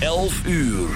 11 uur.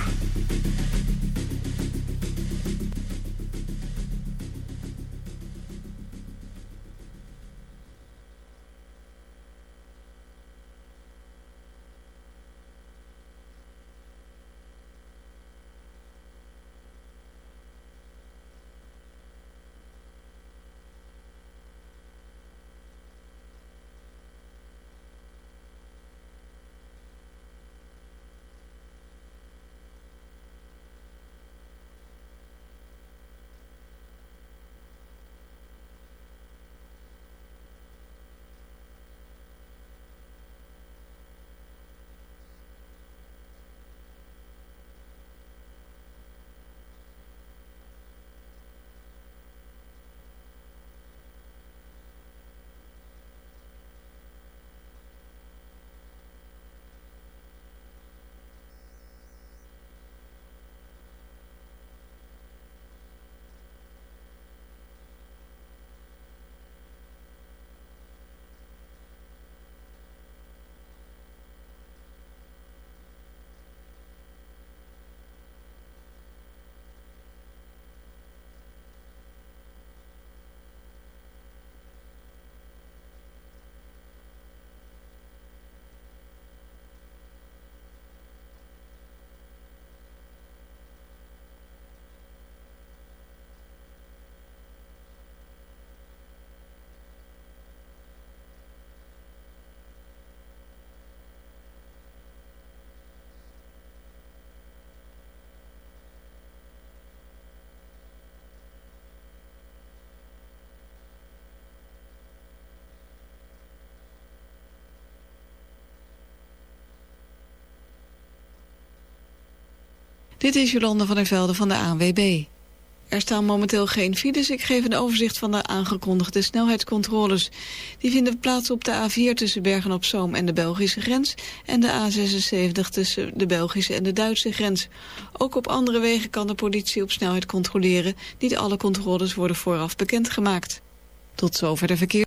Dit is Jolande van der Velde van de ANWB. Er staan momenteel geen files. Ik geef een overzicht van de aangekondigde snelheidscontroles. Die vinden plaats op de A4 tussen Bergen-op-Zoom en de Belgische grens... en de A76 tussen de Belgische en de Duitse grens. Ook op andere wegen kan de politie op snelheid controleren. Niet alle controles worden vooraf bekendgemaakt. Tot zover de verkeer.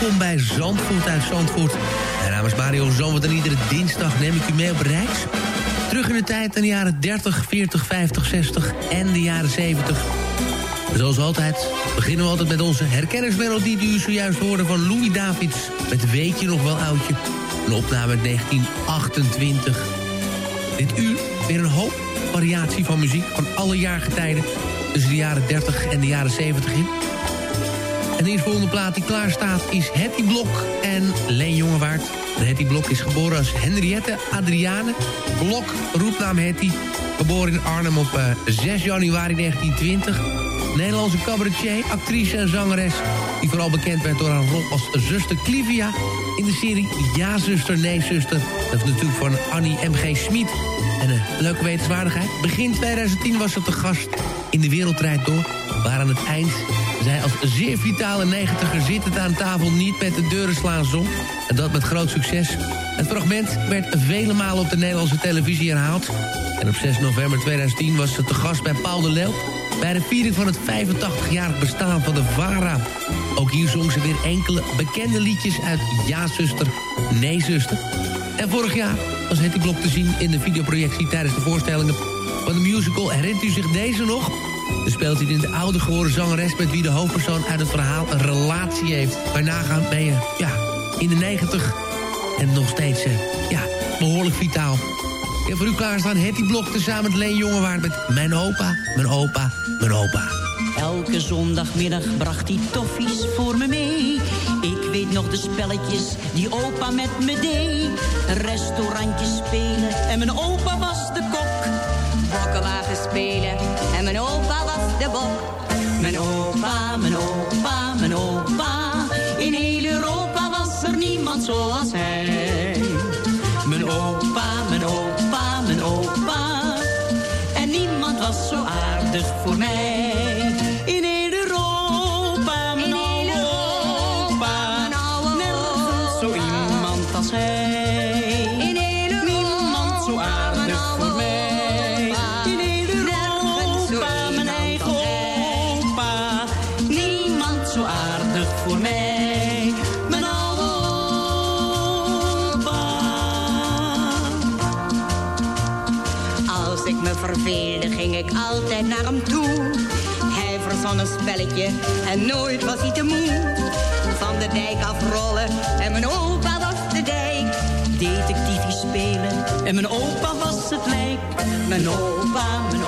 Welkom bij Zandvoort uit Zandvoort. Mijn naam is Mario Zandvoort en iedere dinsdag neem ik u mee op reis. Terug in de tijd aan de jaren 30, 40, 50, 60 en de jaren 70. Zoals altijd beginnen we altijd met onze herkenningsmelodie... die u zojuist hoorde van Louis Davids. Met Weet je nog wel oudje? Een opname uit 1928. Dit uur weer een hoop variatie van muziek van alle jaargetijden... tussen de jaren 30 en de jaren 70 in. De eerstvolgende plaat die klaar staat is Hetty Blok en Leen Jongewaard. Hetty Blok is geboren als Henriette Adriane Blok, roepnaam Hetty. Geboren in Arnhem op eh, 6 januari 1920. Nederlandse cabaretier, actrice en zangeres... die vooral bekend werd door haar rol als zuster Clivia... in de serie Ja, zuster, nee, zuster. Dat is natuurlijk van Annie M.G. Smit. En een leuke wetenswaardigheid. Begin 2010 was ze te gast in de Wereldrijd Door... waar aan het eind zij als zeer vitale negentiger zittend aan tafel niet met de deuren slaan zong. En dat met groot succes. Het fragment werd vele malen op de Nederlandse televisie herhaald. En op 6 november 2010 was ze te gast bij Paul de Leeuw... bij de viering van het 85-jarig bestaan van de VARA. Ook hier zong ze weer enkele bekende liedjes uit Ja, zuster, Nee, zuster. En vorig jaar was Hetty Blok te zien in de videoprojectie... tijdens de voorstellingen van de musical. Herinnert u zich deze nog? Dan speelt hij in de ouder geworden zangeres... met wie de hoofdpersoon uit het verhaal een relatie heeft. Bij nagaan ben je ja, in de negentig en nog steeds eh, ja, behoorlijk vitaal. En voor u klaarstaan Hetty Blok tezamen met Leen Jongewaard met Mijn opa, mijn opa, mijn opa. Elke zondagmiddag bracht hij toffies voor me mee. Ik weet nog de spelletjes die opa met me deed. Restaurantjes spelen en mijn opa was de kok. Bokkenwagen spelen en mijn opa was de bok. Mijn opa, mijn opa, mijn opa. In heel Europa was er niemand zoals hij. en nooit was hij te moe. Van de dijk afrollen en mijn opa was de dijk. Detectiefje spelen en mijn opa was het lijk. Mijn opa, mijn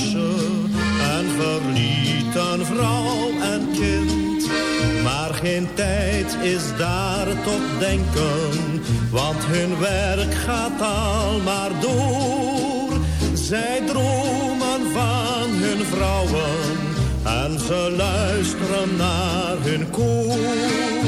en verlieten vrouw en kind. Maar geen tijd is daar tot denken, want hun werk gaat al maar door. Zij dromen van hun vrouwen en ze luisteren naar hun koor.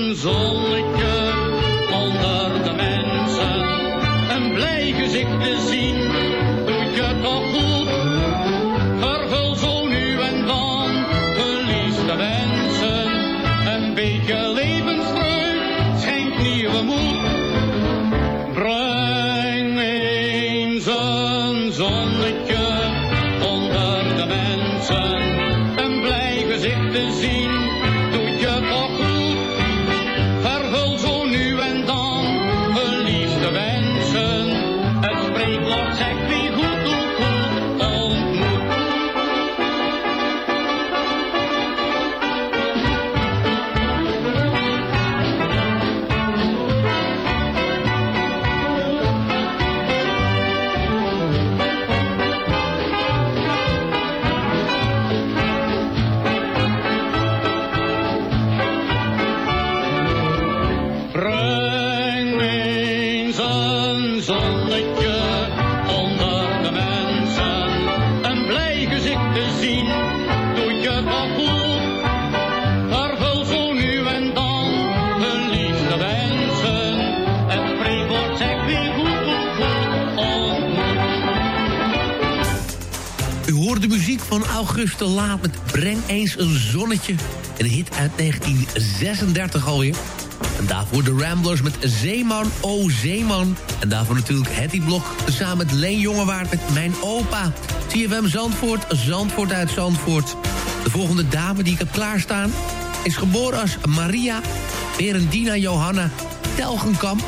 Een Auguste Laat met Breng eens een zonnetje. Een hit uit 1936 alweer. En daarvoor de Ramblers met Zeeman, oh Zeeman. En daarvoor natuurlijk Hetty Blok samen met Leen Jongewaard met Mijn Opa. CFM Zandvoort, Zandvoort uit Zandvoort. De volgende dame die ik heb klaarstaan... is geboren als Maria Berendina Johanna Telgenkamp.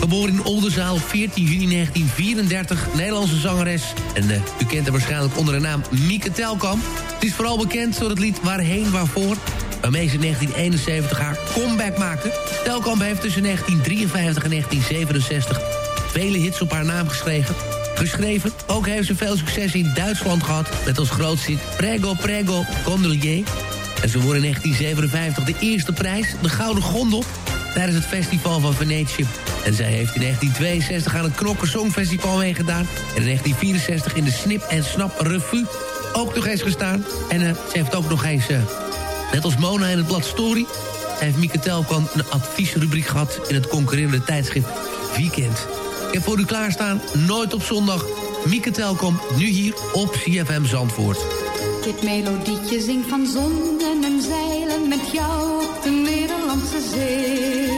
Geboren in Oldenzaal op 14 juni 1934, Nederlandse zangeres. En eh, u kent haar waarschijnlijk onder de naam Mieke Telkamp. Het is vooral bekend door het lied Waarheen Waarvoor... waarmee ze in 1971 haar comeback maakte. Telkamp heeft tussen 1953 en 1967 vele hits op haar naam geschreven. Geschreven. Ook heeft ze veel succes in Duitsland gehad... met als grootste Prego Prego Gondelier. En ze won in 1957 de eerste prijs, de Gouden Gondel... tijdens het festival van Venetië. En zij heeft in 1962 aan het Knokker Songfestival meegedaan. En in 1964 in de Snip en Snap Revue ook nog eens gestaan. En eh, ze heeft ook nog eens, eh, net als Mona in het blad Story... heeft Mieke Telkamp een adviesrubriek gehad... in het concurrerende tijdschrift Weekend. Heb voor u klaarstaan, nooit op zondag... Mieke Telkamp, nu hier op CFM Zandvoort. Dit melodietje zingt van zonden en zeilen met jou op de Nederlandse zee.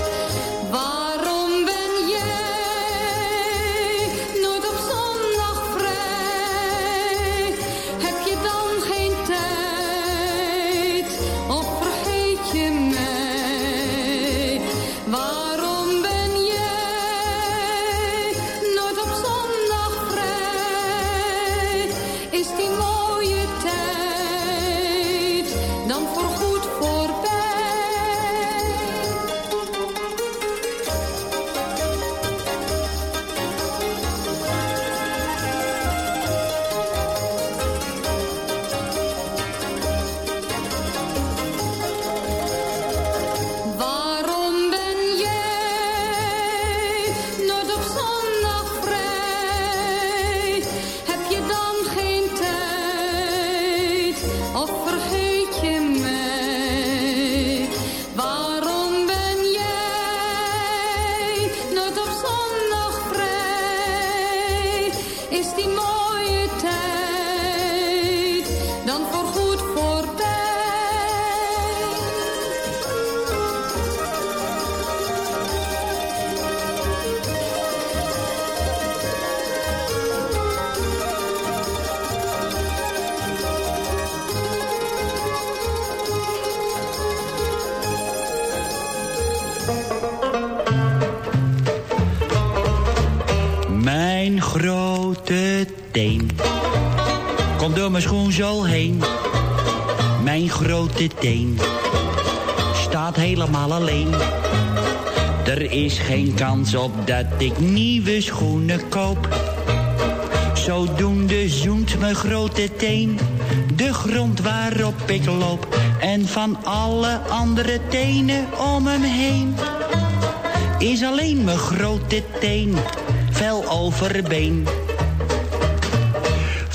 Grote teen staat helemaal alleen. Er is geen kans op dat ik nieuwe schoenen koop. Zodoende zoent mijn grote teen de grond waarop ik loop. En van alle andere tenen om hem heen is alleen mijn grote teen vel overbeen.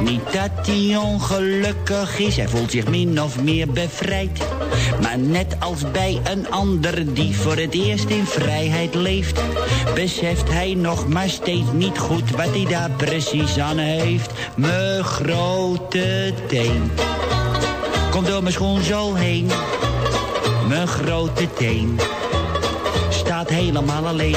Niet dat hij ongelukkig is, hij voelt zich min of meer bevrijd. Maar net als bij een ander die voor het eerst in vrijheid leeft... beseft hij nog maar steeds niet goed wat hij daar precies aan heeft. Mijn grote teen komt door mijn schoenzool heen. Mijn grote teen staat helemaal alleen.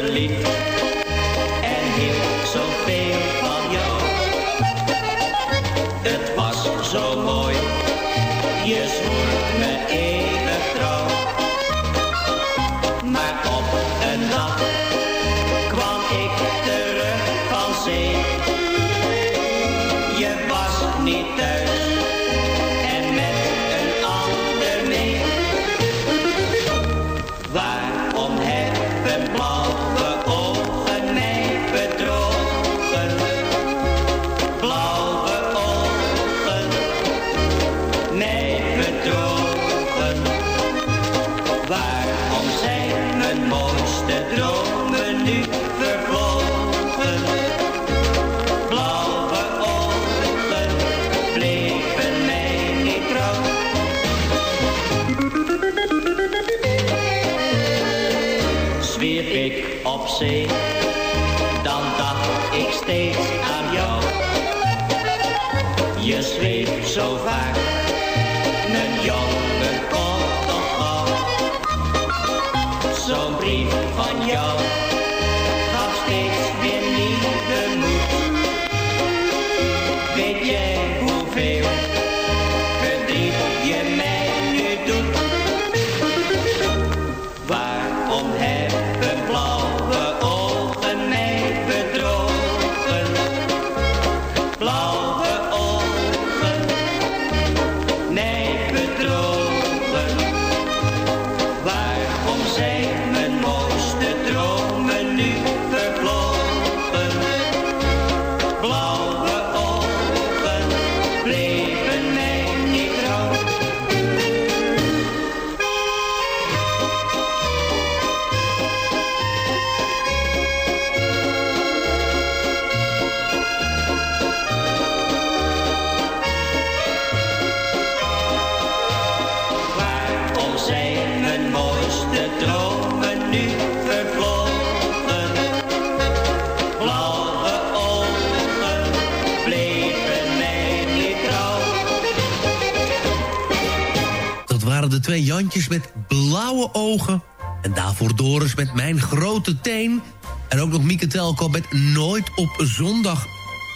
Was ogen. En daarvoor Doris met Mijn Grote Teen. En ook nog Mieke Telkamp met Nooit op Zondag.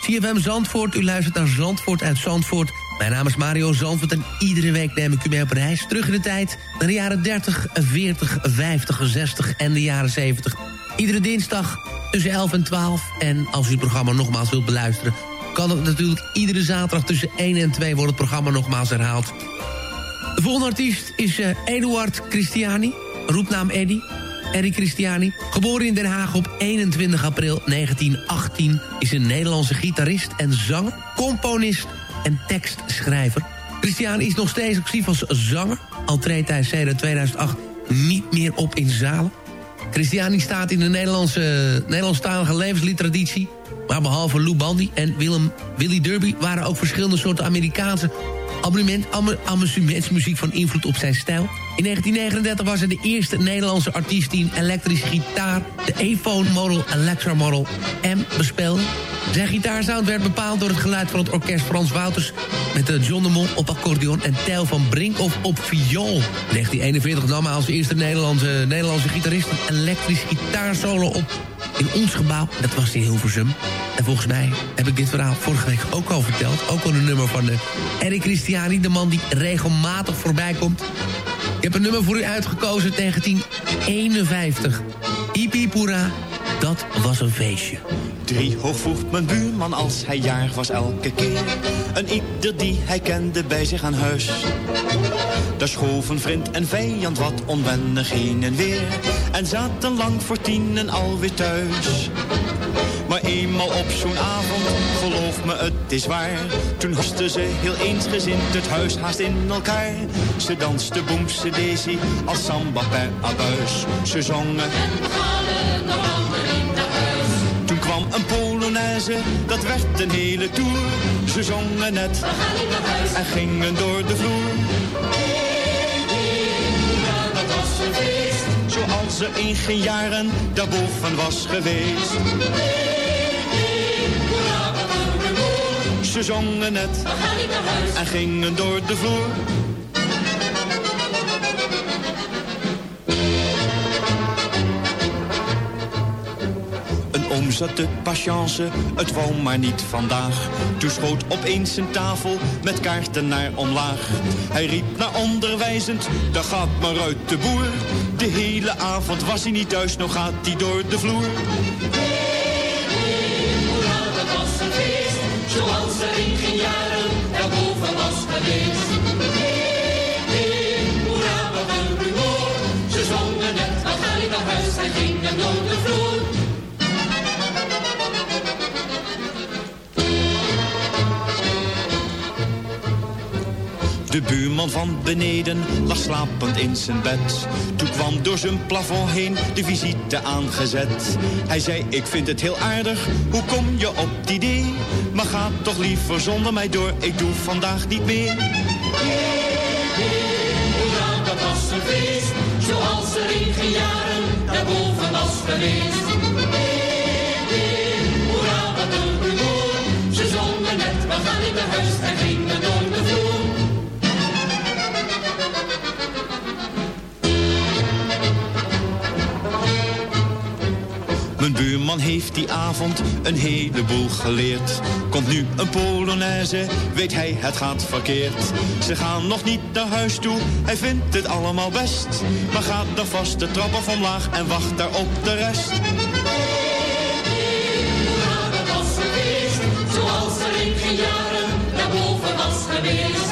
CFM Zandvoort, u luistert naar Zandvoort uit Zandvoort. Mijn naam is Mario Zandvoort en iedere week neem ik u mee op reis. Terug in de tijd naar de jaren 30, 40, 50, 60 en de jaren 70. Iedere dinsdag tussen 11 en 12. En als u het programma nogmaals wilt beluisteren... kan het natuurlijk iedere zaterdag tussen 1 en 2 wordt het programma nogmaals herhaald. De volgende artiest is eh, Eduard Christiani, roepnaam Eddy. Eddie Christiani, geboren in Den Haag op 21 april 1918... is een Nederlandse gitarist en zanger, componist en tekstschrijver. Christiani is nog steeds actief als zanger. Al treedt hij sinds 2008 niet meer op in zalen. Christiani staat in de Nederlandse, Nederlandstalige levensliteraditie... maar behalve Lou Bandy en Willem, Willy Derby... waren ook verschillende soorten Amerikaanse abonnement, am- amusementsmuziek van invloed op zijn stijl. In 1939 was hij de eerste Nederlandse artiest die een elektrische gitaar... de E-Phone Model Electra Model M bespeelde. Zijn gitaarsound werd bepaald door het geluid van het orkest Frans Wouters... met de John de Mol op accordeon en Tijl van Brinkhoff op viool. In 1941 nam hij als eerste Nederlandse, Nederlandse gitarist... een elektrisch gitaarsolo op in ons gebouw. Dat was in Hilversum. En volgens mij heb ik dit verhaal vorige week ook al verteld. Ook al een nummer van de Eric Christiani, de man die regelmatig voorbij komt. Ik heb een nummer voor u uitgekozen, 1951. Ipi Pura, dat was een feestje. Drie hoog vroeg mijn buurman als hij jarig was elke keer. Een ieder die hij kende bij zich aan huis. Daar schoven vriend en vijand wat onwennig heen en weer. En zaten lang voor tienen alweer thuis. Maar eenmaal op zo'n avond, geloof me het is waar. Toen hosten ze heel eensgezind het huis haast in elkaar. Ze danste boemse daisy als samba per abuis. Ze zongen... Toen kwam een Polonaise, dat werd een hele tour. Ze zongen net en gingen door de vloer. Zoals er in geen jaren daarboven was geweest. Ze zongen net en gingen door de vloer. Een oom zat de patience, het wou maar niet vandaag. Toen schoot opeens zijn tafel met kaarten naar omlaag. Hij riep naar onderwijzend, daar gaat maar uit de boer. De hele avond was hij niet thuis, nou gaat hij door de vloer. Er in geen jaren daarboven was geweest. Hey, hoera, wat een rumoer. Ze zongen net, we gaan niet naar huis en gingen door de vloer. De buurman van beneden lag slapend in zijn bed. Toen kwam door zijn plafond heen de visite aangezet. Hij zei, ik vind het heel aardig, hoe kom je op het idee? Maar ga toch liever zonder mij door, ik doe vandaag niet meer. Hoera, dat was een feest, zoals er in geen jaren daarboven was geweest. Heeft die avond een heleboel geleerd. Komt nu een Polonaise, weet hij het gaat verkeerd. Ze gaan nog niet naar huis toe, hij vindt het allemaal best. Maar gaat dan vast de trap af omlaag en wacht daar op de rest. Zoals er in geen jaren was geweest.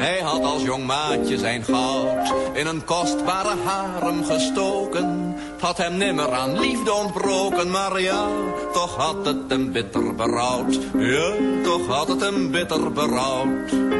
Hij had als jong maatje zijn goud in een kostbare harem gestoken. Het had hem nimmer aan liefde ontbroken, maar ja, toch had het hem bitter berouwd. Ja, toch had het hem bitter berouwd.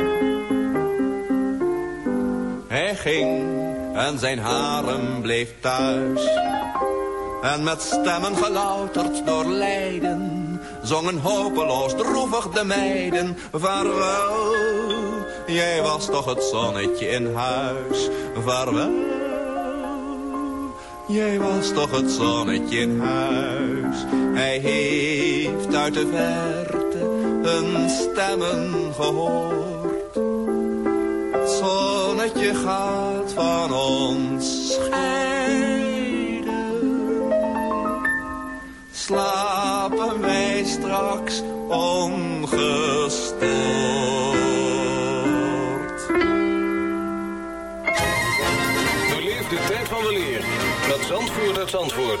Hij ging en zijn harem bleef thuis. En met stemmen gelouterd door lijden, zongen hopeloos droevig de meiden. Vaarwel, jij was toch het zonnetje in huis. Vaarwel, jij was toch het zonnetje in huis. Hij heeft uit de verte hun stemmen gehoord. Het zonnetje gaat van ons scheiden. Slapen wij straks ongestoord. Beleef de tijd van de leer met Zandvoort uit Zandvoort.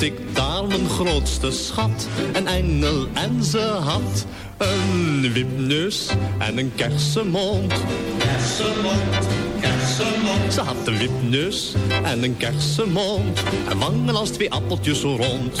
vond ik daar mijn grootste schat, een engel en ze had een wipneus en een kersenmond. Kersenmond, kersenmond. Ze had een wipneus en een kersenmond, en wangen als twee appeltjes rond.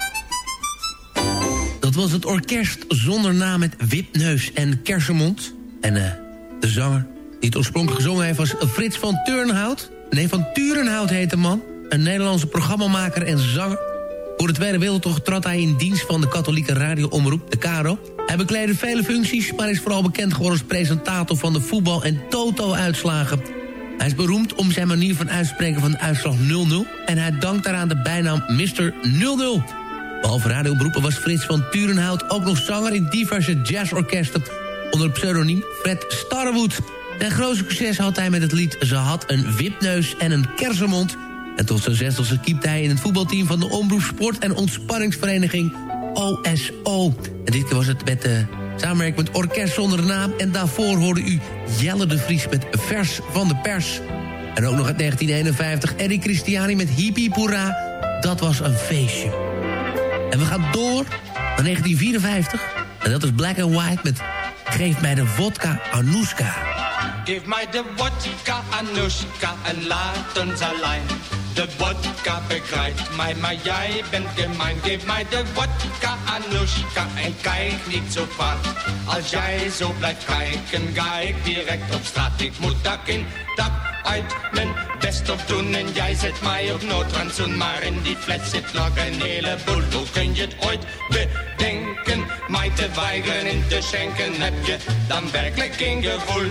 Dat was het orkest zonder naam met Wipneus en Kersenmond. En uh, de zanger die het oorspronkelijk gezongen heeft was Frits van Turnhout. Nee, van Turenhout heet de man. Een Nederlandse programmamaker en zanger. Voor de Tweede Wereldoorlog trad hij in dienst van de katholieke radioomroep, de KRO. Hij bekleedde vele functies, maar is vooral bekend geworden als presentator van de voetbal- en toto-uitslagen. Hij is beroemd om zijn manier van uitspreken van de uitslag 0-0... en hij dankt daaraan de bijnaam Mr. 0-0... Behalve radioberoepen was Frits van Turenhout ook nog zanger in diverse jazzorkesten onder het pseudoniem Fred Starwood. Zijn grootste succes had hij met het lied Ze had een wipneus en een kersenmond. En tot zijn zestigste keepte hij in het voetbalteam van de Omroep Sport- en Ontspanningsvereniging OSO. En dit keer was het met de samenwerking met Orkest Zonder Naam. En daarvoor hoorde u Jelle de Vries met Vers van de Pers. En ook nog uit 1951 Eddie Christiani met Hippie Poera. Dat was een feestje. En we gaan door naar 1954. En dat is Black and White met Geef mij de vodka Anoushka. Geef mij de vodka Anoushka en laat ons alleen. De vodka begrijpt mij, maar jij bent gemein. Geef mij de vodka Anoushka en kijk niet zo vaak. Als jij zo blijft kijken, ga ik direct op straat. Ik moet dak in, uit, mijn best op doen. En jij zet mij op noodrandzoen, maar in die fles zit nog een heleboel. Hoe kun je het ooit bedenken, mij te weigeren in te schenken? Heb je dan werkelijk geen gevoel?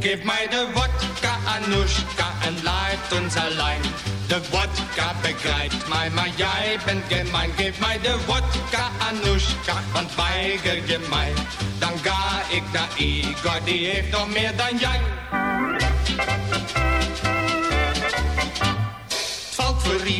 Geef mij de vodka Anoushka en laat ons alleen. De vodka begrijpt mij, maar jij bent gemein. Geef mij de vodka Anoushka, want weiger je mij. Dan ga ik naar Igor, die heeft nog meer dan jij.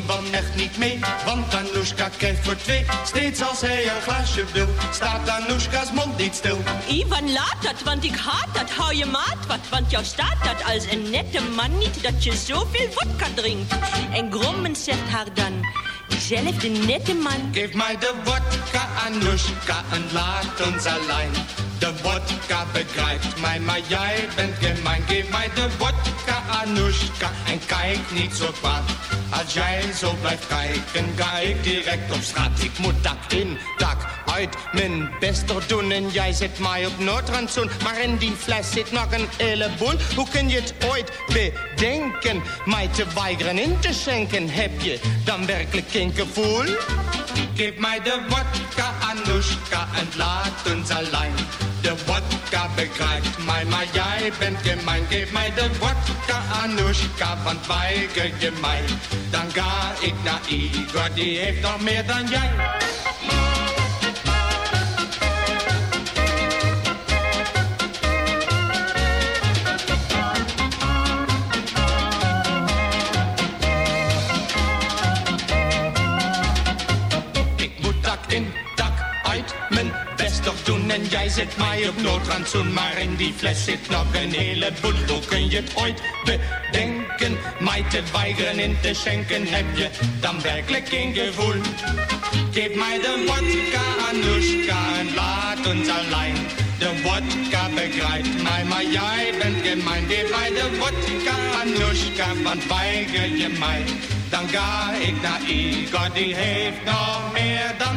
Ivan echt niet mee, want Anoushka krijgt voor twee. Steeds als hij een glaasje wil, staat Anoushka's mond niet stil. Ivan, laat dat, want ik haat dat. Hou je maat wat, want jou staat dat als een nette man niet... dat je zoveel vodka drinkt. En grommend zegt haar dan... Diezelfde nette man. Geef mij de vodka, Anoushka, en laat ons alleen. De vodka begrijpt mij, maar jij bent gemein. Geef mij de vodka, Anoushka, en kijk niet zo kwaad. Als jij zo blijft kijken, ga ik direct op straat. Ik moet dak in, dak uit, mijn best er doen. En jij zet mij op noodrandzoen. Maar in die fles zit nog een heleboel. Hoe kun je het ooit bedenken? Mij te weigeren in te schenken. Heb je dan werkelijk geen gevoel? Geef mij de vodka, Anoushka, en laat ons alleen. De vodka begrijpt mij, maar jij bent gemein. Geef mij de vodka, Anoushka, want weiger je mij. Dan ga ik naar Igor, die heeft nog meer dan jij. Zit mij op noodrandzoen, maar in die fles zit nog een heleboel. Hoe kun je het bedenken, mij te weigeren in te schenken? Heb je dan werkelijk geen gevoel? Geef mij de vodka, Anushka, en laat ons alleen. De vodka begrijpt mij, maar jij bent gemein. Geef mij de vodka, Anushka, want weiger je mij. Dan ga ik naar Igor, die heeft nog meer dan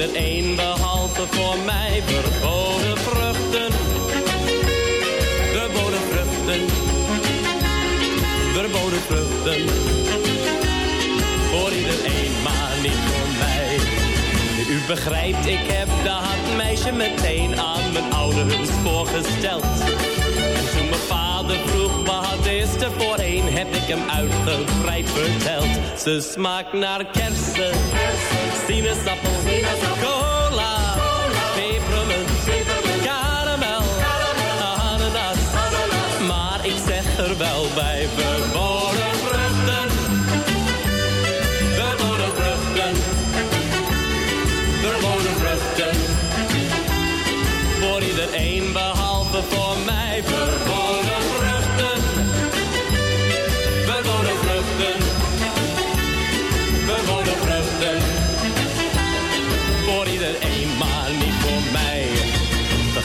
Voor iedereen behalve voor mij, verboden vruchten, verboden vruchten verboden vruchten. Voor iedereen, maar niet voor mij. U begrijpt, ik heb dat meisje meteen aan mijn ouders voorgesteld. En toen mijn vader vroeg er voorheen, heb ik hem uitgebreid verteld. Ze smaakt naar kersen, sinaasappel, cola, pepermunt, karamel, ananas. Maar ik zeg er wel bij,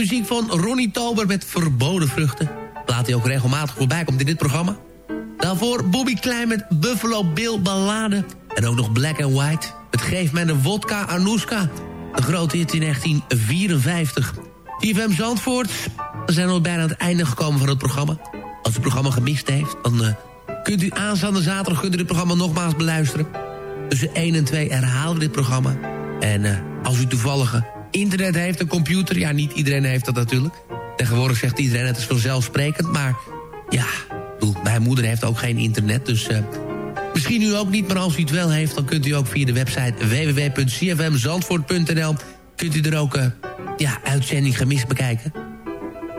muziek van Ronnie Tober met Verboden Vruchten. Laat hij ook regelmatig voorbij komt in dit programma. Daarvoor Bobby Klein met Buffalo Bill Ballade. En ook nog Black and White. Het geeft mij een wodka Anouska. Een grote hit in 1954. IFM Zandvoort. We zijn al bijna aan het einde gekomen van het programma. Als u het programma gemist heeft, dan eh, kunt u aanstaande zaterdag kunt u dit programma nogmaals beluisteren. Tussen 1 en 2 herhalen we dit programma. En eh, als u toevallig eh, internet heeft, een computer... ja, niet iedereen heeft dat natuurlijk. Tegenwoordig zegt iedereen het is vanzelfsprekend, maar... ja, mijn moeder heeft ook geen internet, dus... eh, misschien u ook niet, maar als u het wel heeft... dan kunt u ook via de website www.cfmzandvoort.nl... kunt u er ook eh, ja, uitzending gemist bekijken.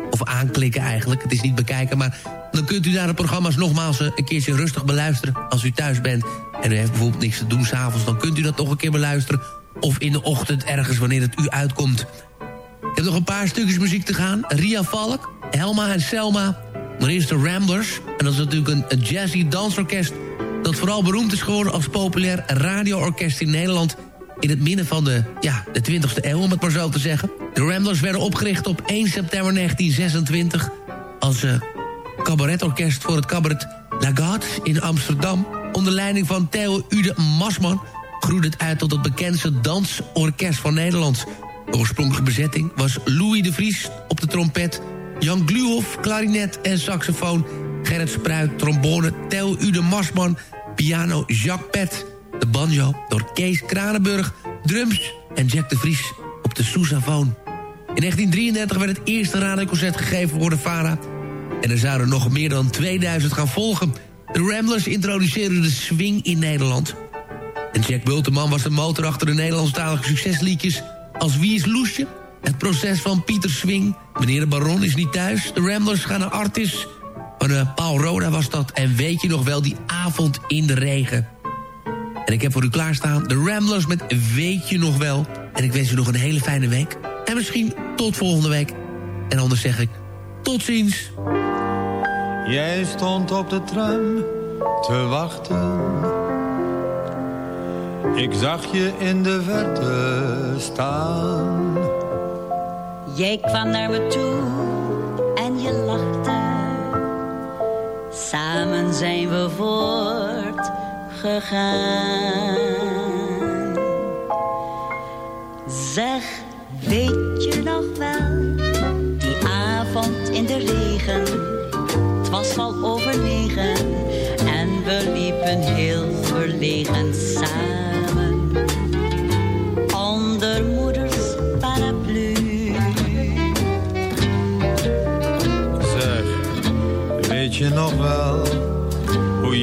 Of aanklikken eigenlijk, het is niet bekijken... maar dan kunt u daar de programma's nogmaals eh, een keertje rustig beluisteren... als u thuis bent en u heeft bijvoorbeeld niks te doen s'avonds... dan kunt u dat nog een keer beluisteren. Of in de ochtend ergens wanneer het u uitkomt. Ik heb nog een paar stukjes muziek te gaan. Ria Valk, Helma en Selma. Maar eerst de Ramblers. En dat is natuurlijk een, jazzy dansorkest... dat vooral beroemd is geworden als populair radioorkest in Nederland... in het midden van de, ja, de 20e eeuw, om het maar zo te zeggen. De Ramblers werden opgericht op 1 september 1926... als uh, cabaretorkest voor het cabaret Lagarde in Amsterdam... onder leiding van Theo Ude Masman... groeide het uit tot het bekendste dansorkest van Nederland... De oorspronkelijke bezetting was Louis de Vries op de trompet... Jan Gluhoff, klarinet en saxofoon... Gerrit Spruit, trombone, Theo Ude Masman... piano Jacques Pet, de banjo door Kees Kranenburg... drums en Jack de Vries op de sousaphone. In 1933 werd het eerste radioconcert gegeven voor de VARA... en er zouden nog meer dan 2000 gaan volgen. De Ramblers introduceerden de swing in Nederland... En Jack Bulteman was de motor achter de Nederlandstalige succesliedjes als Wie is Loesje? Het proces van Pieter Swing. Meneer de Baron is niet thuis. De Ramblers gaan naar Artis. Van uh, Paul Roda was dat. En weet je nog wel, die avond in de regen. En ik heb voor u klaarstaan de Ramblers met Weet je nog wel. En ik wens u nog een hele fijne week. En misschien tot volgende week. En anders zeg ik tot ziens. Jij stond op de tram te wachten. Ik zag je in de verte staan. Jij kwam naar me toe en je lachte. Samen zijn we voortgegaan. Zeg, weet je nog wel, die avond in de regen. Het was al over negen en we liepen heel verlegen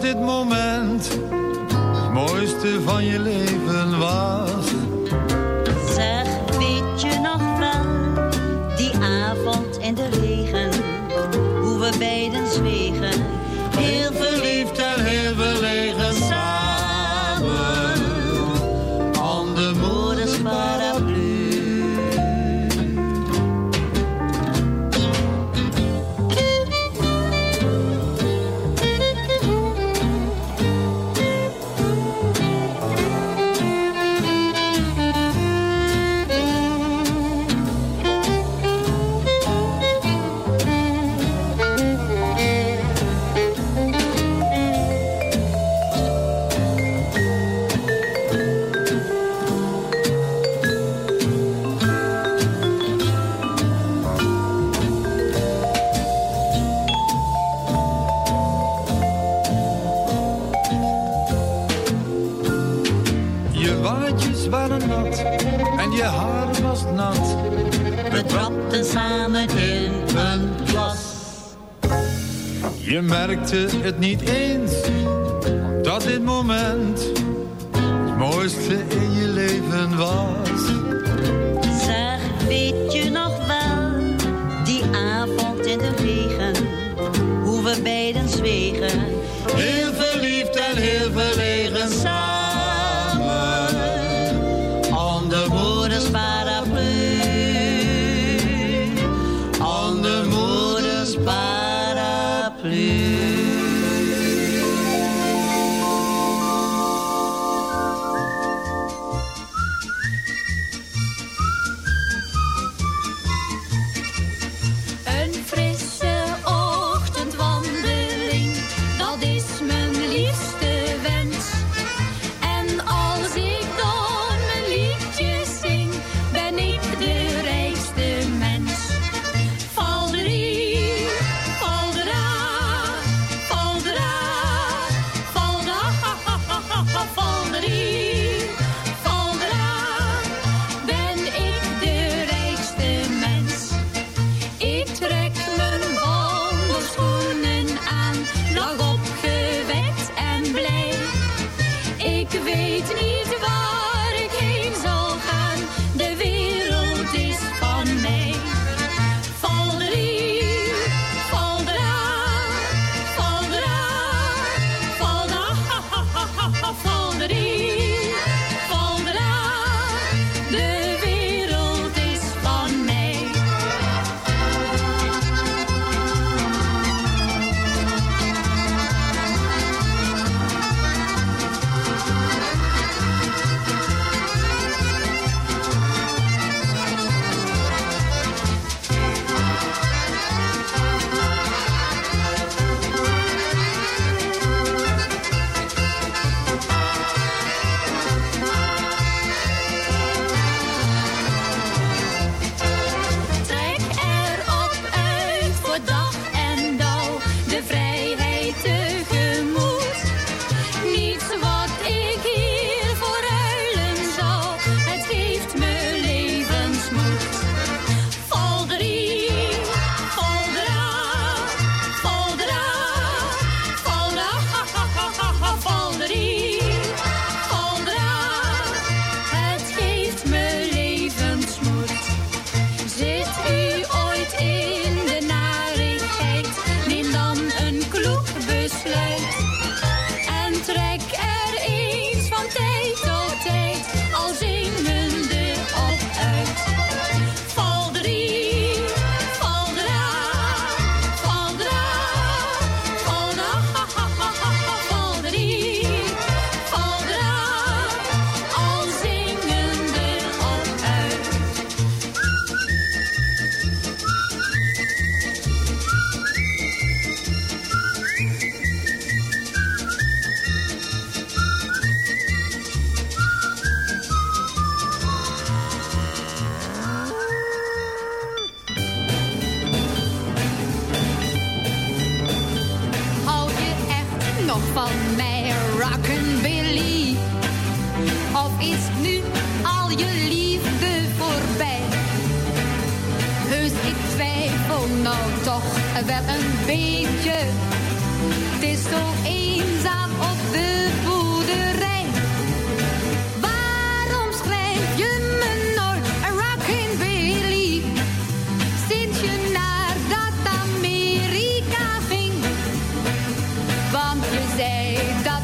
dit moment het mooiste van je leven was. Je merkte het niet eens, dat dit moment het mooiste in je leven was. Zeg, weet je nog wel, die avond in de regen, hoe we beiden zwegen. Heel verliefd en heel verlegen.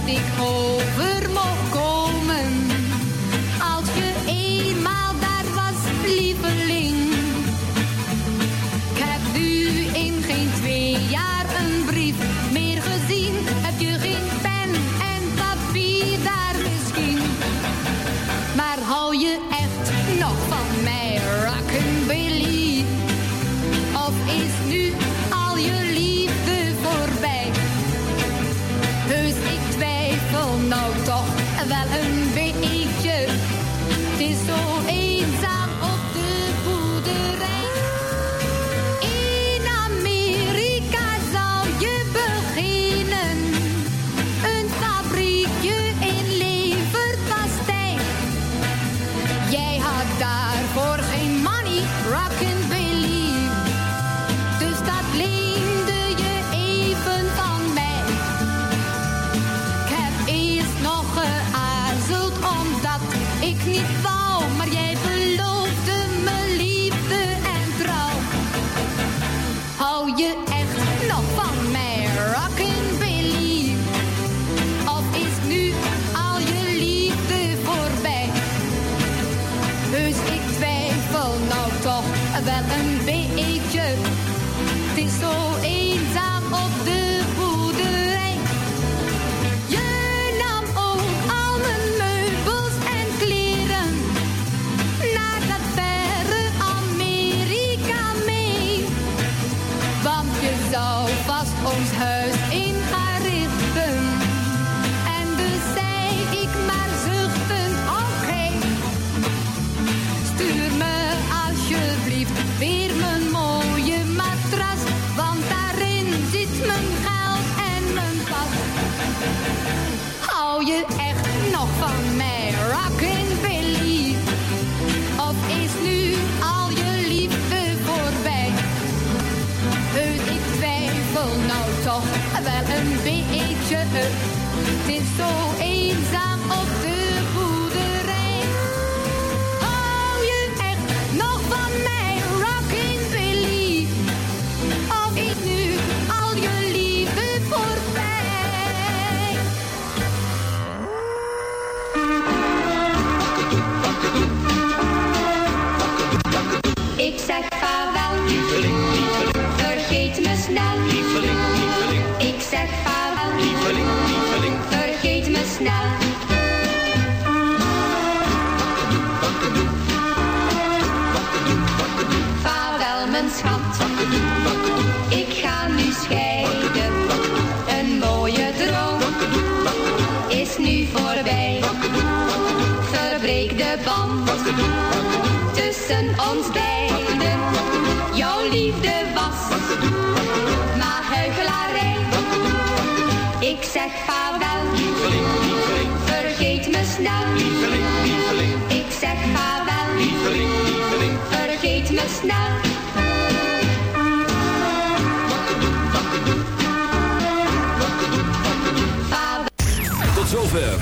think Öppet i sol tussen ons beiden. Jouw liefde was maar huichelarij. Ik zeg vaarwel, vergeet me snel. Ik zeg vaarwel, vergeet me snel.